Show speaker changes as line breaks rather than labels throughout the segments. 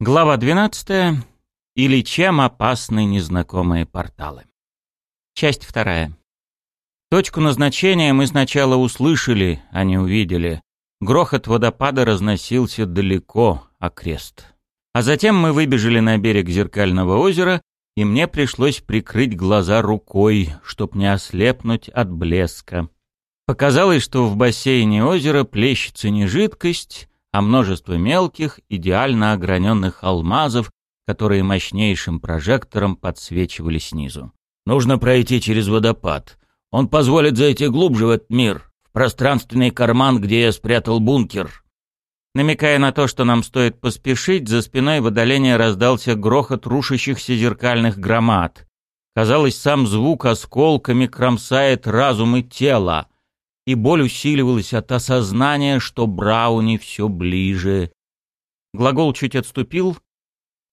Глава 12. Или чем опасны незнакомые порталы. Часть вторая. Точку назначения мы сначала услышали, а не увидели. Грохот водопада разносился далеко, окрест. А затем мы выбежали на берег зеркального озера, и мне пришлось прикрыть глаза рукой, чтоб не ослепнуть от блеска. Показалось, что в бассейне озера плещется не жидкость, а множество мелких, идеально ограненных алмазов, которые мощнейшим прожектором подсвечивали снизу.
«Нужно пройти через водопад. Он позволит зайти глубже в этот мир, в пространственный карман, где я спрятал бункер».
Намекая на то, что нам стоит поспешить, за спиной в отдалении раздался грохот рушащихся зеркальных громад. Казалось, сам звук осколками кромсает разум и тело и боль усиливалась от осознания, что Брауни все ближе. Глагол чуть отступил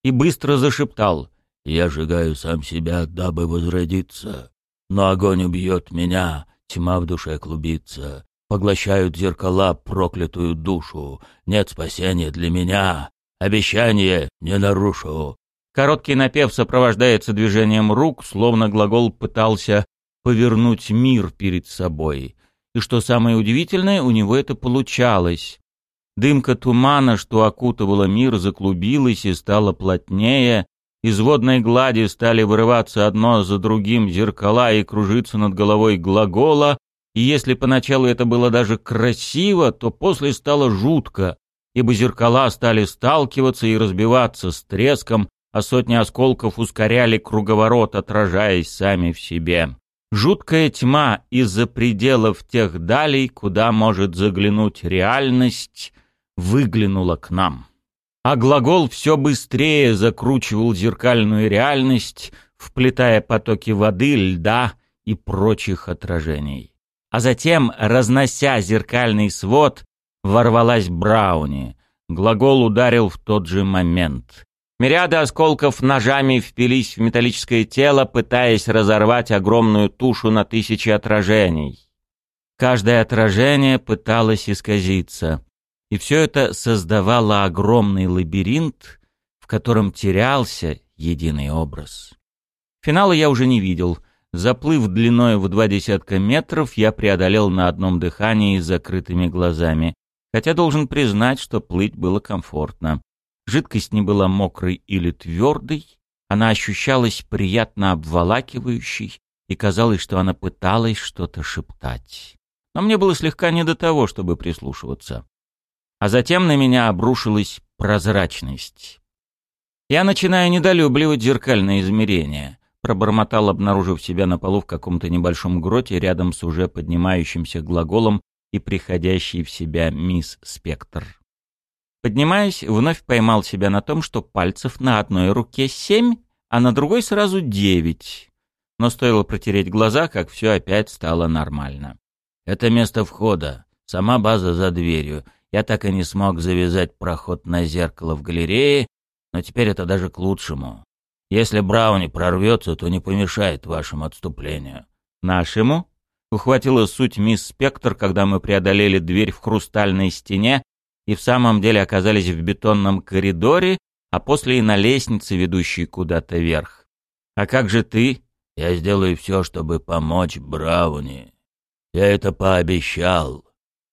и быстро зашептал.
«Я сжигаю сам себя, дабы возродиться, но огонь убьет меня, тьма в душе клубится, поглощают зеркала проклятую душу, нет спасения для меня, обещание не нарушу».
Короткий напев сопровождается движением рук, словно глагол пытался повернуть мир перед собой и что самое удивительное, у него это получалось. Дымка тумана, что окутывала мир, заклубилась и стала плотнее, из водной глади стали вырываться одно за другим зеркала и кружиться над головой глагола, и если поначалу это было даже красиво, то после стало жутко, ибо зеркала стали сталкиваться и разбиваться с треском, а сотни осколков ускоряли круговорот, отражаясь сами в себе. Жуткая тьма из-за пределов тех далей, куда может заглянуть реальность, выглянула к нам. А глагол все быстрее закручивал зеркальную реальность, вплетая потоки воды, льда и прочих отражений. А затем, разнося зеркальный свод, ворвалась Брауни. Глагол ударил в тот же момент. Мириады осколков ножами впились в металлическое тело, пытаясь разорвать огромную тушу на тысячи отражений. Каждое отражение пыталось исказиться. И все это создавало огромный лабиринт, в котором терялся единый образ. Финала я уже не видел. Заплыв длиной в два десятка метров, я преодолел на одном дыхании с закрытыми глазами. Хотя должен признать, что плыть было комфортно. Жидкость не была мокрой или твердой, она ощущалась приятно обволакивающей, и казалось, что она пыталась что-то шептать. Но мне было слегка не до того, чтобы прислушиваться. А затем на меня обрушилась прозрачность. Я начинаю недолюбливать зеркальное измерение, пробормотал, обнаружив себя на полу в каком-то небольшом гроте рядом с уже поднимающимся глаголом и приходящей в себя мисс Спектр. Поднимаясь, вновь поймал себя на том, что пальцев на одной руке семь, а на другой сразу девять. Но стоило протереть глаза, как все опять стало нормально.
Это место входа, сама база за дверью. Я так и не смог завязать проход на зеркало в галерее, но теперь это даже к лучшему. Если Брауни прорвется, то не помешает вашему отступлению.
Нашему? Ухватила суть мисс Спектр, когда мы преодолели дверь в хрустальной стене и в самом деле оказались в бетонном коридоре, а после и на лестнице, ведущей куда-то вверх. «А как же ты?»
«Я сделаю все, чтобы помочь Брауни. Я это пообещал.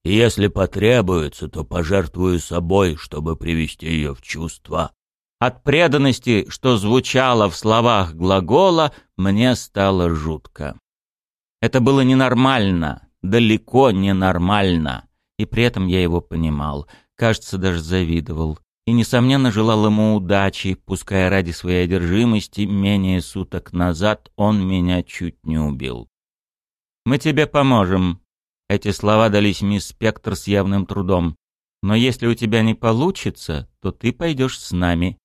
И если потребуется, то пожертвую собой, чтобы привести ее в чувство».
От преданности, что звучало в словах глагола, мне стало жутко. Это было ненормально, далеко ненормально, и при этом я его понимал кажется, даже завидовал. И, несомненно, желал ему удачи, пускай ради своей одержимости менее суток назад он меня чуть не убил. «Мы тебе поможем». Эти слова дались мисс Спектр с явным трудом. «Но если у тебя не получится, то ты пойдешь с нами.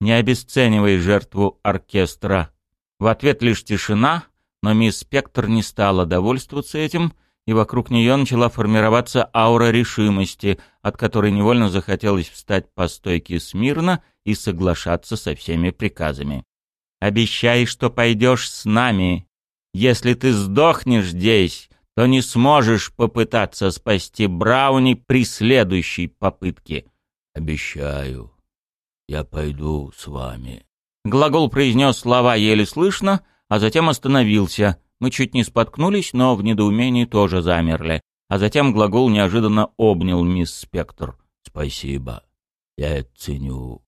Не обесценивай жертву оркестра». В ответ лишь тишина, но мисс Спектр не стала довольствоваться этим — и вокруг нее начала формироваться аура решимости, от которой невольно захотелось встать по стойке смирно и соглашаться со всеми приказами. «Обещай, что пойдешь с нами. Если ты сдохнешь здесь, то не сможешь попытаться спасти Брауни при следующей попытке».
«Обещаю», Я пойду с вами.
Глагол произнес слова еле слышно, а затем остановился. Мы чуть не споткнулись, но в недоумении тоже замерли. А затем глагол неожиданно обнял мисс Спектр.
«Спасибо. Я это ценю».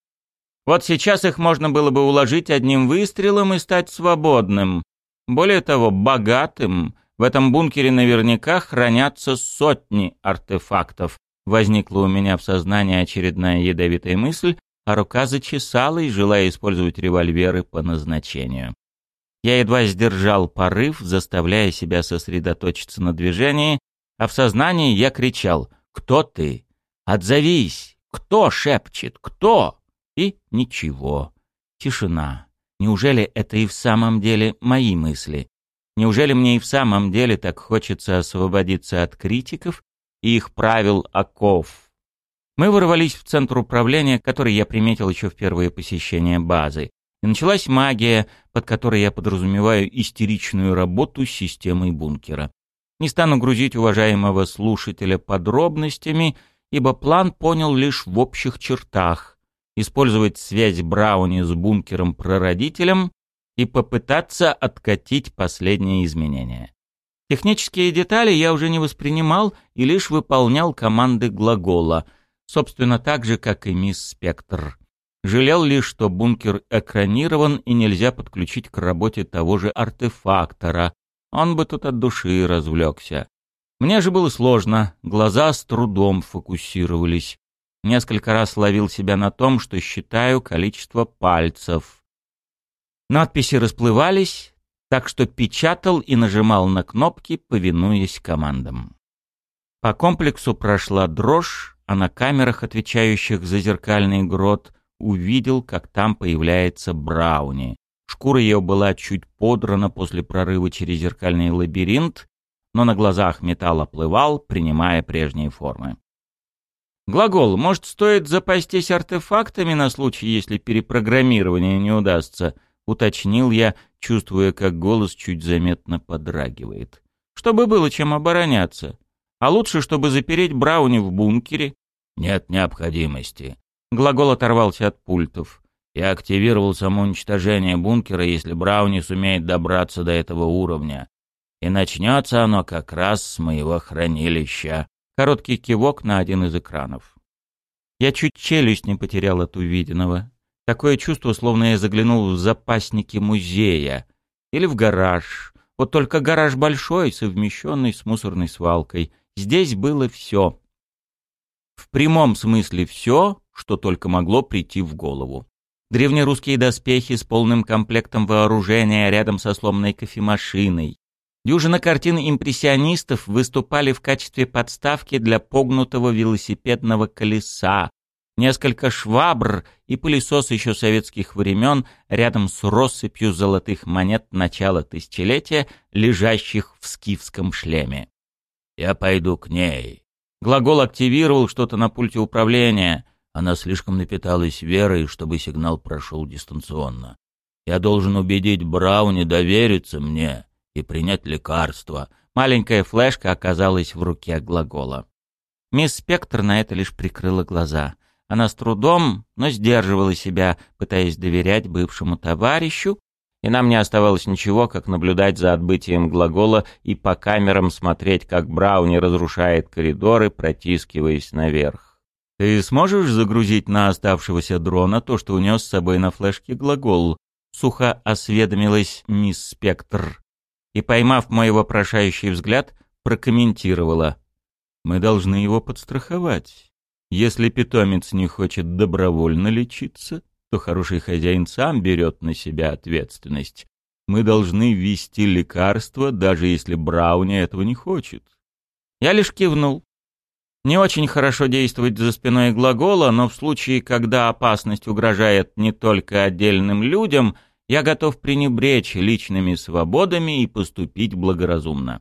Вот сейчас их можно было бы уложить одним выстрелом и стать свободным. Более того, богатым. В этом бункере наверняка хранятся сотни артефактов. Возникла у меня в сознании очередная ядовитая мысль, а рука зачесалась, желая использовать револьверы по назначению. Я едва сдержал порыв, заставляя себя сосредоточиться на движении, а в сознании я кричал «Кто ты? Отзовись! Кто шепчет? Кто?» И ничего. Тишина. Неужели это и в самом деле мои мысли? Неужели мне и в самом деле так хочется освободиться от критиков и их правил оков? Мы ворвались в центр управления, который я приметил еще в первое посещение базы. И началась магия, под которой я подразумеваю истеричную работу с системой бункера. Не стану грузить уважаемого слушателя подробностями, ибо план понял лишь в общих чертах. Использовать связь Брауни с бункером-прародителем и попытаться откатить последние изменения. Технические детали я уже не воспринимал и лишь выполнял команды глагола — Собственно, так же, как и мисс Спектр. Жалел лишь, что бункер экранирован и нельзя подключить к работе того же артефактора. Он бы тут от души развлекся. Мне же было сложно, глаза с трудом фокусировались. Несколько раз ловил себя на том, что считаю количество пальцев. Надписи расплывались, так что печатал и нажимал на кнопки, повинуясь командам. По комплексу прошла дрожь, а на камерах, отвечающих за зеркальный грот, увидел, как там появляется Брауни. Шкура ее была чуть подрана после прорыва через зеркальный лабиринт, но на глазах металл оплывал, принимая прежние формы. Глагол, может, стоит запастись артефактами на случай, если перепрограммирование не удастся, уточнил я, чувствуя, как голос чуть заметно подрагивает. Чтобы было чем обороняться. А лучше, чтобы запереть Брауни в бункере.
Нет необходимости.
Глагол оторвался от пультов.
Я активировал самоуничтожение бункера, если Брауни сумеет добраться до этого уровня. И начнется оно как раз с моего хранилища.
Короткий кивок на один из экранов. Я чуть челюсть не потерял от увиденного. Такое чувство, словно я заглянул в запасники музея. Или в гараж. Вот только гараж большой, совмещенный с мусорной свалкой. Здесь было все. В прямом смысле все, что только могло прийти в голову. Древнерусские доспехи с полным комплектом вооружения рядом со сломанной кофемашиной. Дюжина картин импрессионистов выступали в качестве подставки для погнутого велосипедного колеса. Несколько швабр и пылесос еще советских времен рядом с россыпью золотых монет начала тысячелетия, лежащих в скифском шлеме.
Я пойду к ней.
Глагол активировал что-то на пульте управления.
Она слишком напиталась верой, чтобы сигнал прошел дистанционно. Я должен убедить Брауни довериться мне и принять лекарство.
Маленькая флешка оказалась в руке глагола. Мисс Спектр на это лишь прикрыла глаза. Она с трудом, но сдерживала себя, пытаясь доверять бывшему товарищу, и нам не оставалось ничего, как наблюдать за отбытием глагола и по камерам смотреть, как Брауни разрушает коридоры, протискиваясь наверх. «Ты сможешь загрузить на оставшегося дрона то, что унес с собой на флешке глагол?» Сухо осведомилась мисс Спектр. И, поймав мой вопрошающий взгляд, прокомментировала. «Мы должны его подстраховать. Если питомец не хочет добровольно лечиться, то хороший хозяин сам берет на себя ответственность. Мы должны ввести лекарство, даже если Брауни этого не хочет. Я лишь кивнул. Не очень хорошо действовать за спиной глагола, но в случае, когда опасность угрожает не только отдельным людям, я готов пренебречь личными свободами и поступить благоразумно.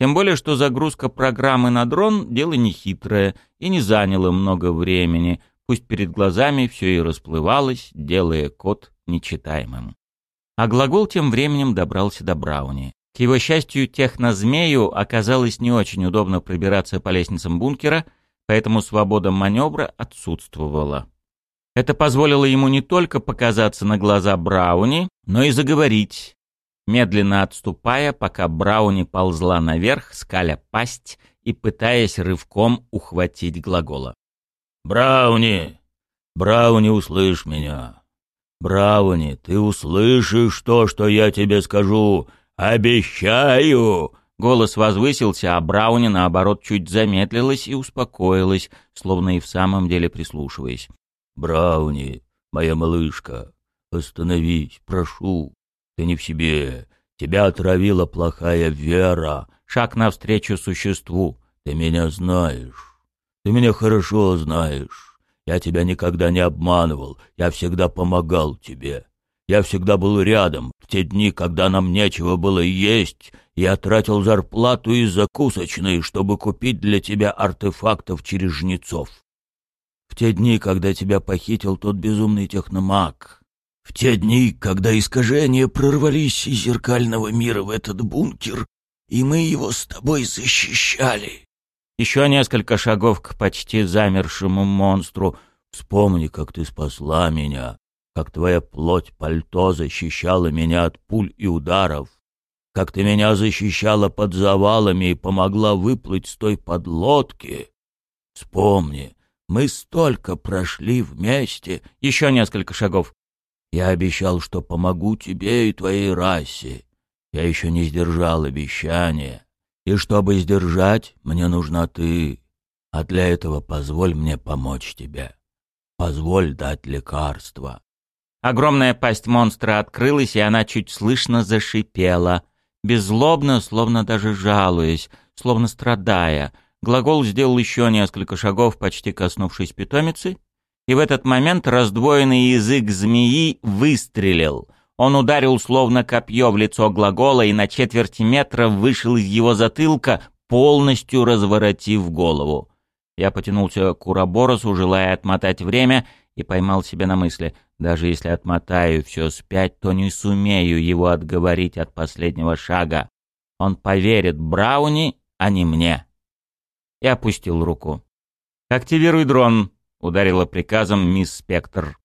Тем более, что загрузка программы на дрон – дело нехитрое и не заняло много времени, Пусть перед глазами все и расплывалось, делая код нечитаемым. А глагол тем временем добрался до Брауни. Его счастью, технозмею оказалось не очень удобно пробираться по лестницам бункера, поэтому свобода маневра отсутствовала. Это позволило ему не только показаться на глаза Брауни, но и заговорить, медленно отступая, пока Брауни ползла наверх, скаля пасть и пытаясь рывком ухватить глагола.
«Брауни! Брауни, услышь меня! Брауни, ты услышишь то, что я тебе скажу! Обещаю!»
Голос возвысился, а Брауни, наоборот, чуть замедлилась и успокоилась, словно и в самом деле прислушиваясь.
«Брауни, моя малышка, остановись, прошу. Ты не в себе. Тебя отравила плохая вера.
Шаг навстречу существу.
Ты меня знаешь. Ты меня хорошо знаешь. Я тебя никогда не обманывал. Я всегда помогал тебе. Я всегда был рядом. В те дни, когда нам нечего было есть, я тратил зарплату и закусочные, чтобы купить для тебя артефактов через жнецов. В те дни, когда тебя похитил тот безумный техномаг. В те дни, когда искажения прорвались из зеркального мира в этот бункер, и мы его с тобой защищали.
Еще несколько шагов к почти замершему монстру.
Вспомни, как ты спасла меня, как твоя плоть пальто защищала меня от пуль и ударов как ты меня защищала под завалами и помогла выплыть с той подлодки. Вспомни, мы столько прошли вместе.
Еще несколько шагов.
Я обещал, что помогу тебе и твоей расе. Я еще не сдержал обещания. И чтобы сдержать, мне нужна ты. А для этого позволь мне помочь тебе. Позволь дать лекарство.
Огромная пасть монстра открылась, и она чуть слышно зашипела — Беззлобно, словно даже жалуясь, словно страдая, глагол сделал еще несколько шагов, почти коснувшись питомицы, и в этот момент раздвоенный язык змеи выстрелил. Он ударил словно копье в лицо глагола и на четверти метра вышел из его затылка, полностью разворотив голову. Я потянулся к Ураборосу, желая отмотать время, и поймал себя на мысли — даже если отмотаю все спять, то не сумею его отговорить от последнего шага. Он поверит Брауни, а не мне. И опустил руку. «Активируй дрон», — ударила приказом мисс Спектр.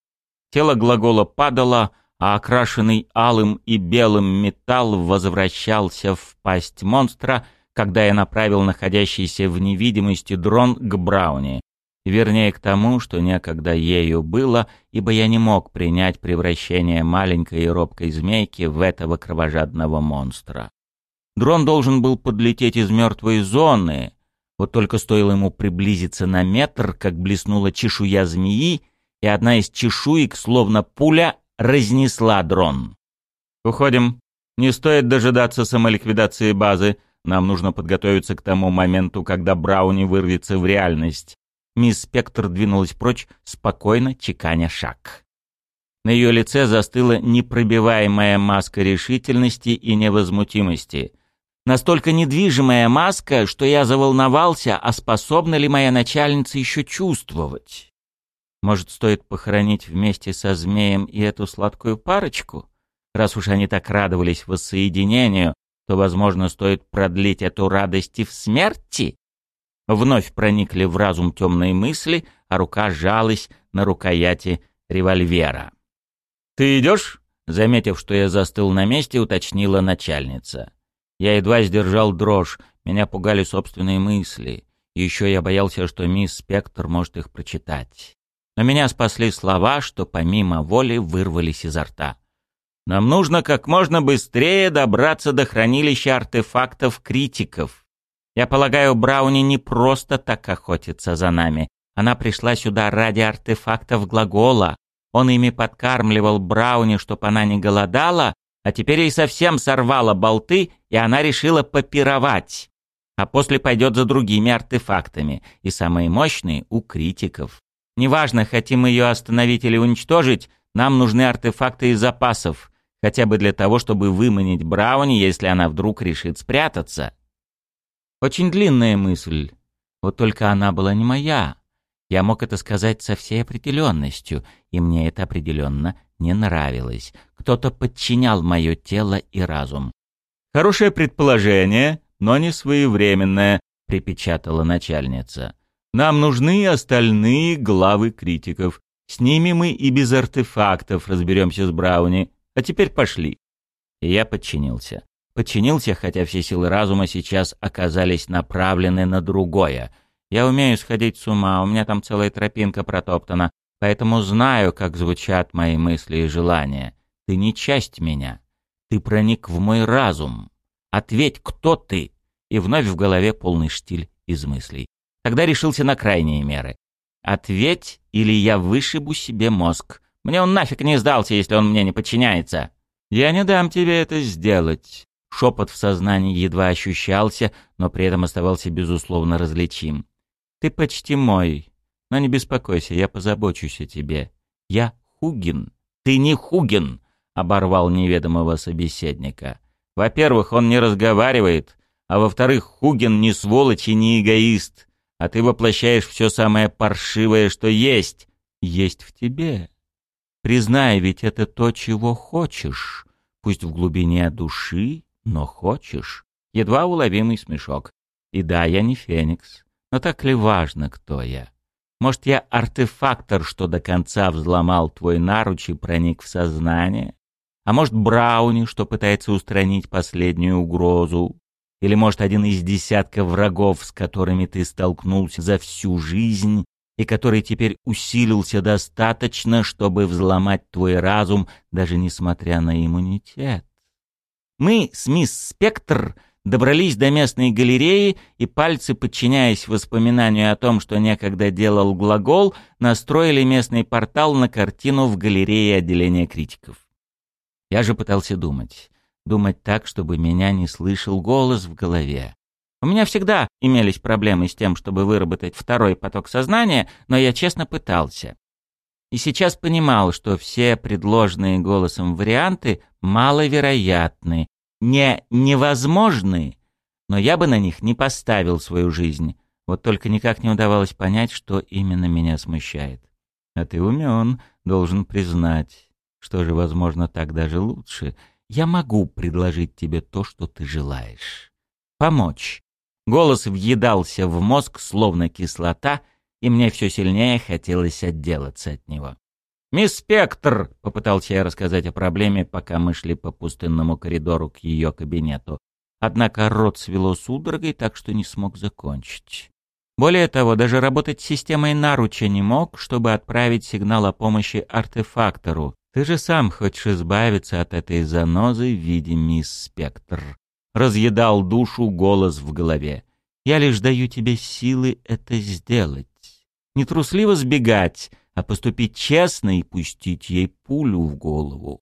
Тело глагола падало, а окрашенный алым и белым металл возвращался в пасть монстра, когда я направил находящийся в невидимости дрон к Брауни. Вернее, к тому, что некогда ею было, ибо я не мог принять превращение маленькой и робкой змейки в этого кровожадного монстра. Дрон должен был подлететь из мертвой зоны, вот только стоило ему приблизиться на метр, как блеснула чешуя змеи, и одна из чешуек, словно пуля, разнесла дрон. «Уходим. Не стоит дожидаться самоликвидации базы. Нам нужно подготовиться к тому моменту, когда Брауни вырвется в реальность. Мисс Спектр двинулась прочь, спокойно чеканя шаг. На ее лице застыла непробиваемая маска решительности и невозмутимости. Настолько недвижимая маска, что я заволновался, а способна ли моя начальница еще чувствовать. Может, стоит похоронить вместе со змеем и эту сладкую парочку? Раз уж они так радовались воссоединению, то, возможно, стоит продлить эту радость и в смерти? Вновь проникли в разум темные мысли, а рука сжалась на рукояти револьвера. «Ты идешь?» — заметив, что я застыл на месте, уточнила начальница. Я едва сдержал дрожь, меня пугали собственные мысли. еще я боялся, что мисс Спектр может их прочитать. Но меня спасли слова, что помимо воли вырвались изо рта. «Нам нужно как можно быстрее добраться до хранилища артефактов критиков. Я полагаю, Брауни не просто так охотится за нами. Она пришла сюда ради артефактов глагола. Он ими подкармливал Брауни, чтоб она не голодала, а теперь ей совсем сорвала болты, и она решила попировать. А после пойдет за другими артефактами, и самые мощные — у критиков. Неважно, хотим ее остановить или уничтожить, нам нужны артефакты из запасов, хотя бы для того, чтобы выманить Брауни, если она вдруг решит спрятаться. Очень длинная мысль. Вот только она была не моя. Я мог это сказать со всей определенностью, и мне это определенно не нравилось. Кто-то подчинял мое тело и разум. «Хорошее предположение, но не своевременное», — припечатала начальница. «Нам нужны остальные главы критиков. С ними мы и без артефактов разберемся с Брауни. А теперь пошли. И я подчинился. Подчинился, хотя все силы разума сейчас оказались направлены на другое. Я умею сходить с ума, у меня там целая тропинка протоптана, поэтому знаю, как звучат мои мысли и желания. Ты не часть меня. Ты проник в мой разум. Ответь, кто ты? И вновь в голове полный штиль из мыслей. Тогда решился на крайние меры. Ответь, или я вышибу себе мозг. Мне он нафиг не сдался, если он мне не подчиняется. Я не дам тебе это сделать. Шепот в сознании едва ощущался, но при этом оставался безусловно различим. Ты почти мой, но не беспокойся, я позабочусь о тебе. Я Хугин. Ты не Хугин, оборвал неведомого собеседника. Во-первых, он не разговаривает, а во-вторых, Хугин не сволочь и не эгоист, а ты воплощаешь все самое паршивое, что есть, есть в тебе. Признай, ведь это то, чего хочешь, пусть в глубине души, но хочешь. Едва уловимый смешок. И да, я не Феникс, но так ли важно, кто я? Может, я артефактор, что до конца взломал твой наруч и проник в сознание? А может, Брауни, что пытается устранить последнюю угрозу? Или, может, один из десятка врагов, с которыми ты столкнулся за всю жизнь, и который теперь усилился достаточно, чтобы взломать твой разум, даже несмотря на иммунитет? Мы с мисс Спектр добрались до местной галереи, и пальцы, подчиняясь воспоминанию о том, что некогда делал глагол, настроили местный портал на картину в галерее отделения критиков. Я же пытался думать. Думать так, чтобы меня не слышал голос в голове. У меня всегда имелись проблемы с тем, чтобы выработать второй поток сознания, но я честно пытался. И сейчас понимал, что все предложенные голосом варианты маловероятны, не невозможны, но я бы на них не поставил свою жизнь. Вот только никак не удавалось понять, что именно меня смущает. А ты умен, должен признать. Что же, возможно, так даже лучше. Я могу предложить тебе то, что ты желаешь. Помочь. Голос въедался в мозг, словно кислота, и мне все сильнее хотелось отделаться от него. «Мисс Спектр!» — попытался я рассказать о проблеме, пока мы шли по пустынному коридору к ее кабинету. Однако рот свело судорогой, так что не смог закончить. Более того, даже работать с системой наруча не мог, чтобы отправить сигнал о помощи артефактору, ты же сам хочешь избавиться от этой занозы в виде мисс Спектр. Разъедал душу голос в голове. Я лишь даю тебе силы это сделать. Не трусливо сбегать, а поступить честно и пустить ей пулю в голову.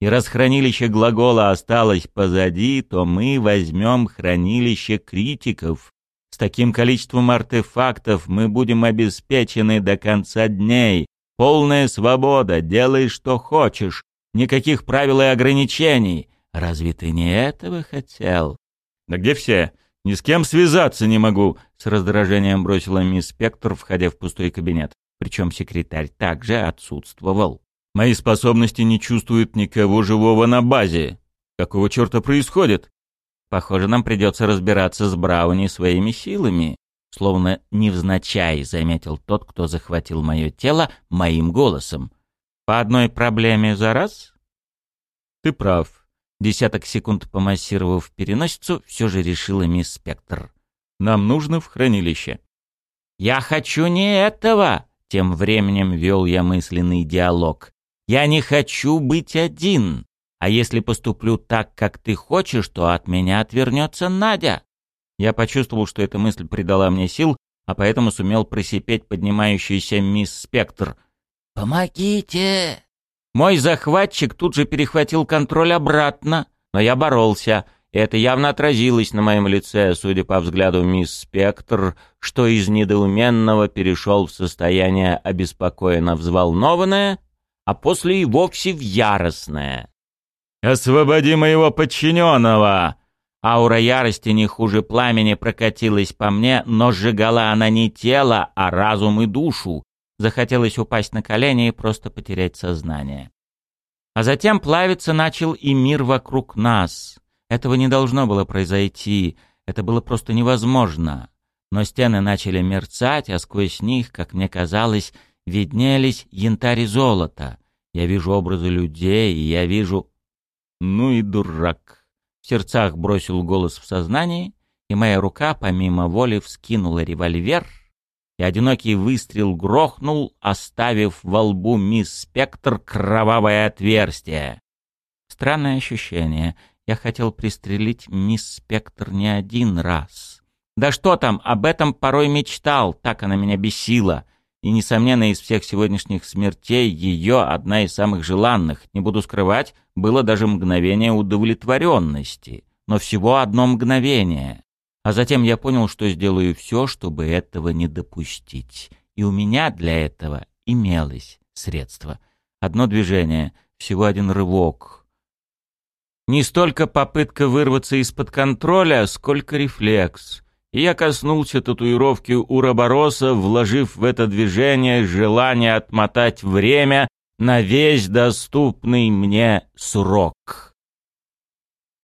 И раз хранилище глагола осталось позади, то мы возьмем хранилище критиков. С таким количеством артефактов мы будем обеспечены до конца дней, Полная свобода, делай что хочешь, никаких правил и ограничений. Разве ты не этого хотел? Да где все? Ни с кем связаться не могу, с раздражением бросила мисс Спектр, входя в пустой кабинет. Причем секретарь также отсутствовал. Мои способности не чувствуют никого живого на базе. Какого черта происходит? Похоже, нам придется разбираться с Брауни своими силами словно невзначай заметил тот, кто захватил мое тело моим голосом. «По одной проблеме за раз?» «Ты прав». Десяток секунд помассировав переносицу, все же решила мисс Спектр. «Нам нужно в хранилище». «Я хочу не этого!» Тем временем вел я мысленный диалог. «Я не хочу быть один. А если поступлю так, как ты хочешь, то от меня отвернется Надя. Я почувствовал, что эта мысль придала мне сил, а поэтому сумел просипеть поднимающийся мисс Спектр. «Помогите!» Мой захватчик тут же перехватил контроль обратно, но я боролся, это явно отразилось на моем лице, судя по взгляду мисс Спектр, что из недоуменного перешел в состояние обеспокоенно взволнованное, а после и вовсе в яростное. «Освободи моего подчиненного!» Аура ярости не хуже пламени прокатилась по мне, но сжигала она не тело, а разум и душу. Захотелось упасть на колени и просто потерять сознание. А затем плавиться начал и мир вокруг нас. Этого не должно было произойти, это было просто невозможно. Но стены начали мерцать, а сквозь них, как мне казалось, виднелись янтарь и золото. Я вижу образы людей, и я вижу... Ну и дурак. В сердцах бросил голос в сознании, и моя рука, помимо воли, вскинула револьвер, и одинокий выстрел грохнул, оставив во лбу мисс Спектр кровавое отверстие. Странное ощущение. Я хотел пристрелить мисс Спектр не один раз. Да что там, об этом порой мечтал, так она меня бесила. И, несомненно, из всех сегодняшних смертей ее одна из самых желанных, не буду скрывать, было даже мгновение удовлетворенности. Но всего одно мгновение. А затем я понял, что сделаю все, чтобы этого не допустить. И у меня для этого имелось средство. Одно движение, всего один рывок. Не столько попытка вырваться из-под контроля, сколько рефлекс. И я коснулся татуировки Уробороса, вложив в это движение желание отмотать время на весь доступный мне срок.